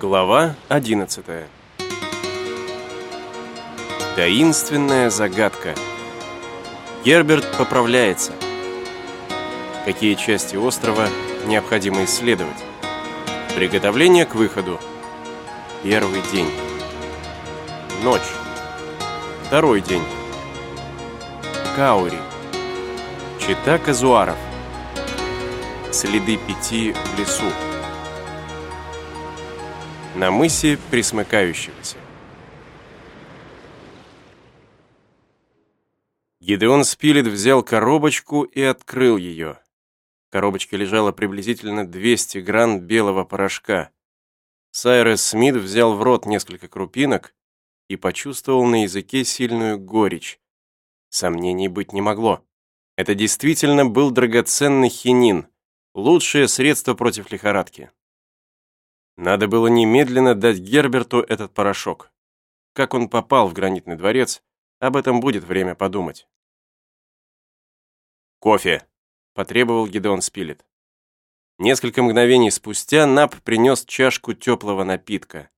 Глава 11 Таинственная загадка. Герберт поправляется. Какие части острова необходимо исследовать? Приготовление к выходу. Первый день. Ночь. Второй день. Каури. Чита Казуаров. Следы пяти в лесу. На мысе присмыкающегося. Гидеон Спилет взял коробочку и открыл ее. В коробочке лежало приблизительно 200 гран белого порошка. Сайрес Смит взял в рот несколько крупинок и почувствовал на языке сильную горечь. Сомнений быть не могло. Это действительно был драгоценный хинин, лучшее средство против лихорадки. Надо было немедленно дать Герберту этот порошок. Как он попал в гранитный дворец, об этом будет время подумать. «Кофе!» – потребовал Гидеон Спилет. Несколько мгновений спустя Нап принес чашку теплого напитка.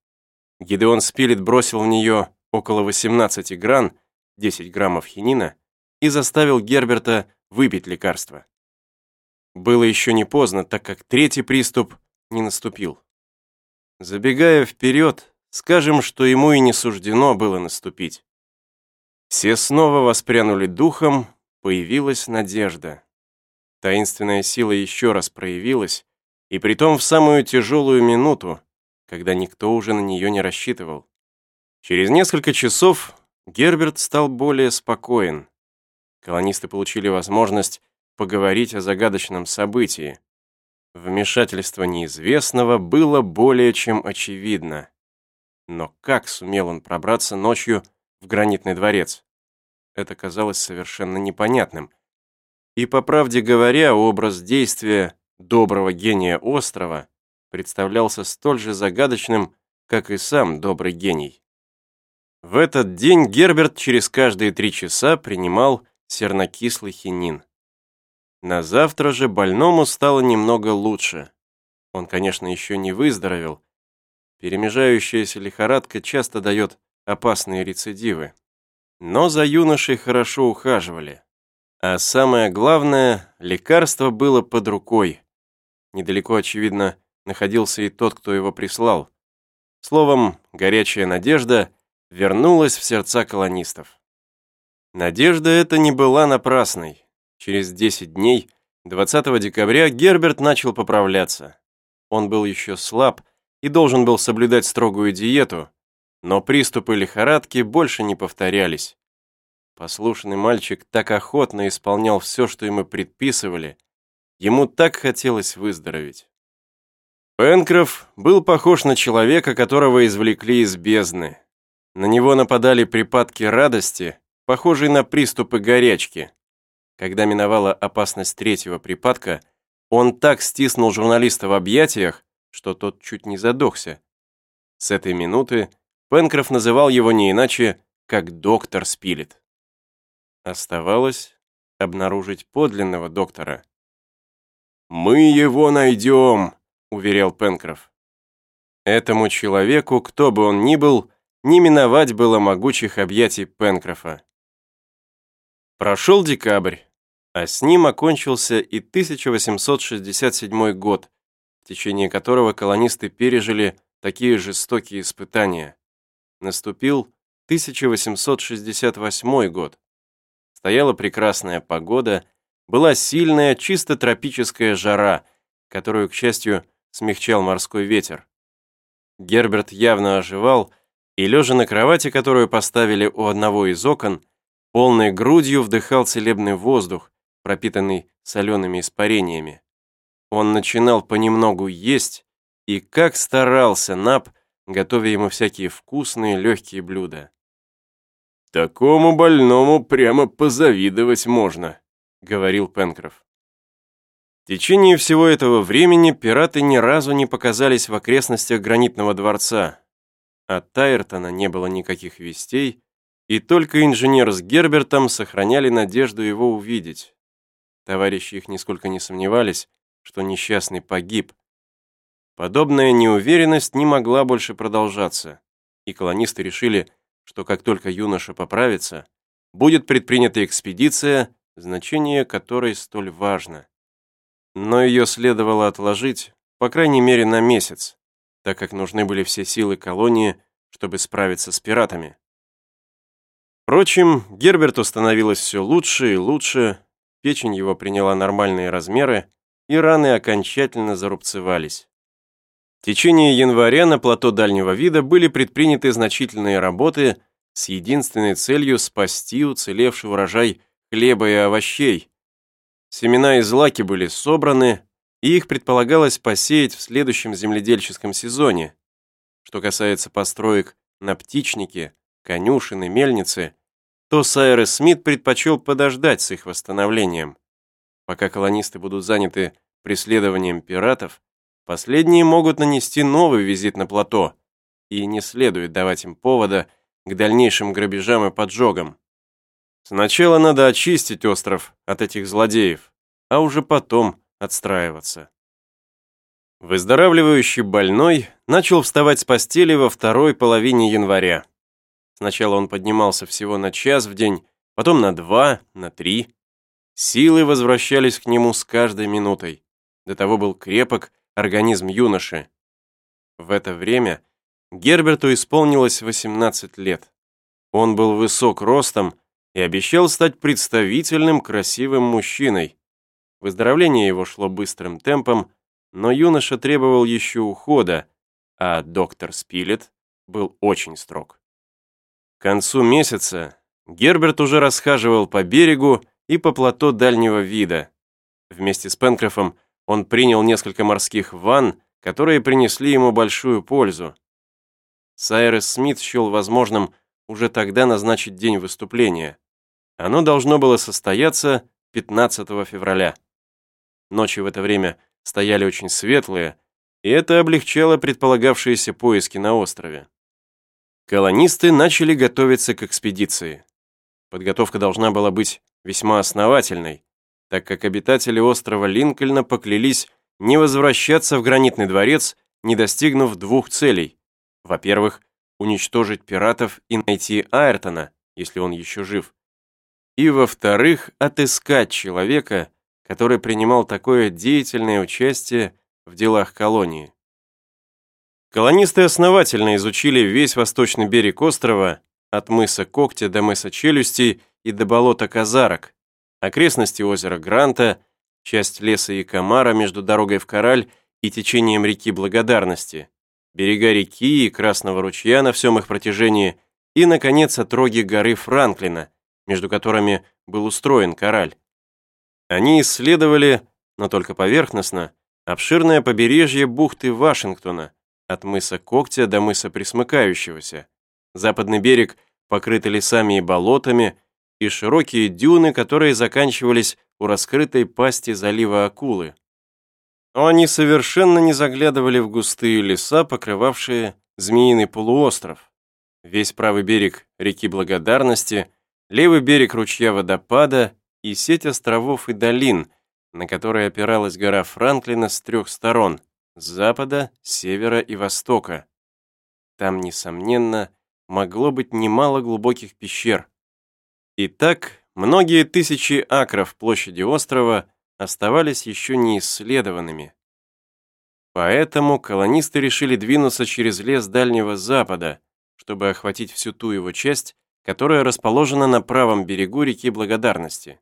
Гидеон Спилет бросил в нее около 18 гран, 10 граммов хинина, и заставил Герберта выпить лекарство. Было еще не поздно, так как третий приступ не наступил. Забегая вперед, скажем, что ему и не суждено было наступить. Все снова воспрянули духом, появилась надежда. Таинственная сила еще раз проявилась, и притом в самую тяжелую минуту, когда никто уже на нее не рассчитывал. Через несколько часов Герберт стал более спокоен. Колонисты получили возможность поговорить о загадочном событии. Вмешательство неизвестного было более чем очевидно. Но как сумел он пробраться ночью в гранитный дворец? Это казалось совершенно непонятным. И, по правде говоря, образ действия доброго гения острова представлялся столь же загадочным, как и сам добрый гений. В этот день Герберт через каждые три часа принимал сернокислый хинин. На завтра же больному стало немного лучше. Он, конечно, еще не выздоровел. Перемежающаяся лихорадка часто дает опасные рецидивы. Но за юношей хорошо ухаживали. А самое главное, лекарство было под рукой. Недалеко, очевидно, находился и тот, кто его прислал. Словом, горячая надежда вернулась в сердца колонистов. Надежда эта не была напрасной. Через 10 дней, 20 декабря, Герберт начал поправляться. Он был еще слаб и должен был соблюдать строгую диету, но приступы лихорадки больше не повторялись. Послушный мальчик так охотно исполнял все, что ему предписывали, ему так хотелось выздороветь. Пенкроф был похож на человека, которого извлекли из бездны. На него нападали припадки радости, похожие на приступы горячки. Когда миновала опасность третьего припадка, он так стиснул журналиста в объятиях, что тот чуть не задохся. С этой минуты Пенкроф называл его не иначе, как доктор Спилет. Оставалось обнаружить подлинного доктора. «Мы его найдем», — уверял Пенкроф. Этому человеку, кто бы он ни был, не миновать было могучих объятий Пенкрофа. Прошел декабрь. А с ним окончился и 1867 год, в течение которого колонисты пережили такие жестокие испытания. Наступил 1868 год. Стояла прекрасная погода, была сильная, чисто тропическая жара, которую, к счастью, смягчал морской ветер. Герберт явно оживал, и, лежа на кровати, которую поставили у одного из окон, полной грудью вдыхал целебный воздух, пропитанный солеными испарениями. Он начинал понемногу есть, и как старался Нап, готовя ему всякие вкусные легкие блюда. «Такому больному прямо позавидовать можно», — говорил Пенкроф. В течение всего этого времени пираты ни разу не показались в окрестностях гранитного дворца. От Тайртона не было никаких вестей, и только инженер с Гербертом сохраняли надежду его увидеть. Товарищи их нисколько не сомневались, что несчастный погиб. подобная неуверенность не могла больше продолжаться, и колонисты решили, что как только юноша поправится, будет предпринята экспедиция, значение которой столь важно. Но ее следовало отложить, по крайней мере, на месяц, так как нужны были все силы колонии, чтобы справиться с пиратами. Впрочем, Герберту становилось все лучше и лучше, печень его приняла нормальные размеры, и раны окончательно зарубцевались. В течение января на плато дальнего вида были предприняты значительные работы с единственной целью спасти уцелевший урожай хлеба и овощей. Семена из лаки были собраны, и их предполагалось посеять в следующем земледельческом сезоне. Что касается построек на птичнике, конюшины, мельницы, то Сайрес Смит предпочел подождать с их восстановлением. Пока колонисты будут заняты преследованием пиратов, последние могут нанести новый визит на плато, и не следует давать им повода к дальнейшим грабежам и поджогам. Сначала надо очистить остров от этих злодеев, а уже потом отстраиваться. Выздоравливающий больной начал вставать с постели во второй половине января. Сначала он поднимался всего на час в день, потом на два, на три. Силы возвращались к нему с каждой минутой. До того был крепок организм юноши. В это время Герберту исполнилось 18 лет. Он был высок ростом и обещал стать представительным, красивым мужчиной. Выздоровление его шло быстрым темпом, но юноша требовал еще ухода, а доктор Спилет был очень строг. К концу месяца Герберт уже расхаживал по берегу и по плато дальнего вида. Вместе с Пенкрофом он принял несколько морских ванн, которые принесли ему большую пользу. Сайрес Смит счел возможным уже тогда назначить день выступления. Оно должно было состояться 15 февраля. Ночи в это время стояли очень светлые, и это облегчало предполагавшиеся поиски на острове. Колонисты начали готовиться к экспедиции. Подготовка должна была быть весьма основательной, так как обитатели острова Линкольна поклялись не возвращаться в гранитный дворец, не достигнув двух целей. Во-первых, уничтожить пиратов и найти Айртона, если он еще жив. И, во-вторых, отыскать человека, который принимал такое деятельное участие в делах колонии. Колонисты основательно изучили весь восточный берег острова, от мыса Когтя до мыса Челюстей и до болота Казарок, окрестности озера Гранта, часть леса Якомара между дорогой в Кораль и течением реки Благодарности, берега реки и Красного ручья на всем их протяжении и, наконец, отроги горы Франклина, между которыми был устроен Кораль. Они исследовали, но только поверхностно, обширное побережье бухты Вашингтона, от мыса Когтя до мыса Присмыкающегося. Западный берег покрыт лесами и болотами, и широкие дюны, которые заканчивались у раскрытой пасти залива Акулы. Но они совершенно не заглядывали в густые леса, покрывавшие Змеиный полуостров. Весь правый берег реки Благодарности, левый берег ручья Водопада и сеть островов и долин, на которые опиралась гора Франклина с трех сторон – с запада, севера и востока. Там, несомненно, могло быть немало глубоких пещер. Итак, многие тысячи акров площади острова оставались еще не исследованными. Поэтому колонисты решили двинуться через лес Дальнего Запада, чтобы охватить всю ту его часть, которая расположена на правом берегу реки Благодарности.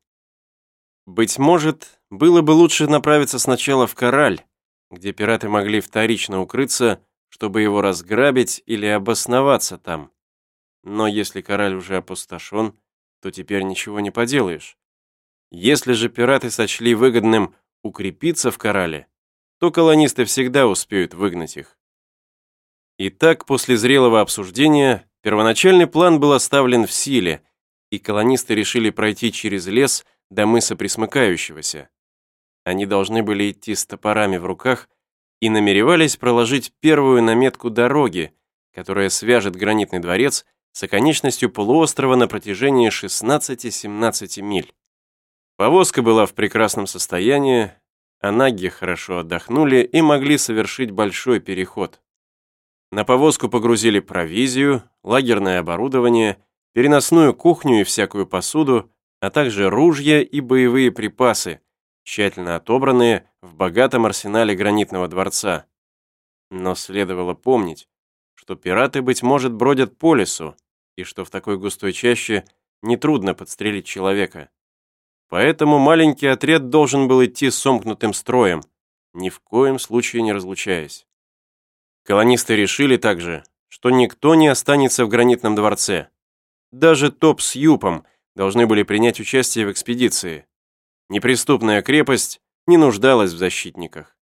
Быть может, было бы лучше направиться сначала в Кораль, где пираты могли вторично укрыться, чтобы его разграбить или обосноваться там. Но если Кораль уже опустошен, то теперь ничего не поделаешь. Если же пираты сочли выгодным укрепиться в Корале, то колонисты всегда успеют выгнать их. Итак, после зрелого обсуждения, первоначальный план был оставлен в силе, и колонисты решили пройти через лес до мыса Присмыкающегося. Они должны были идти с топорами в руках и намеревались проложить первую наметку дороги, которая свяжет гранитный дворец с оконечностью полуострова на протяжении 16-17 миль. Повозка была в прекрасном состоянии, а наги хорошо отдохнули и могли совершить большой переход. На повозку погрузили провизию, лагерное оборудование, переносную кухню и всякую посуду, а также ружья и боевые припасы, тщательно отобранные в богатом арсенале гранитного дворца. Но следовало помнить, что пираты, быть может, бродят по лесу, и что в такой густой чаще нетрудно подстрелить человека. Поэтому маленький отряд должен был идти сомкнутым строем, ни в коем случае не разлучаясь. Колонисты решили также, что никто не останется в гранитном дворце. Даже Топ с Юпом должны были принять участие в экспедиции. Неприступная крепость не нуждалась в защитниках.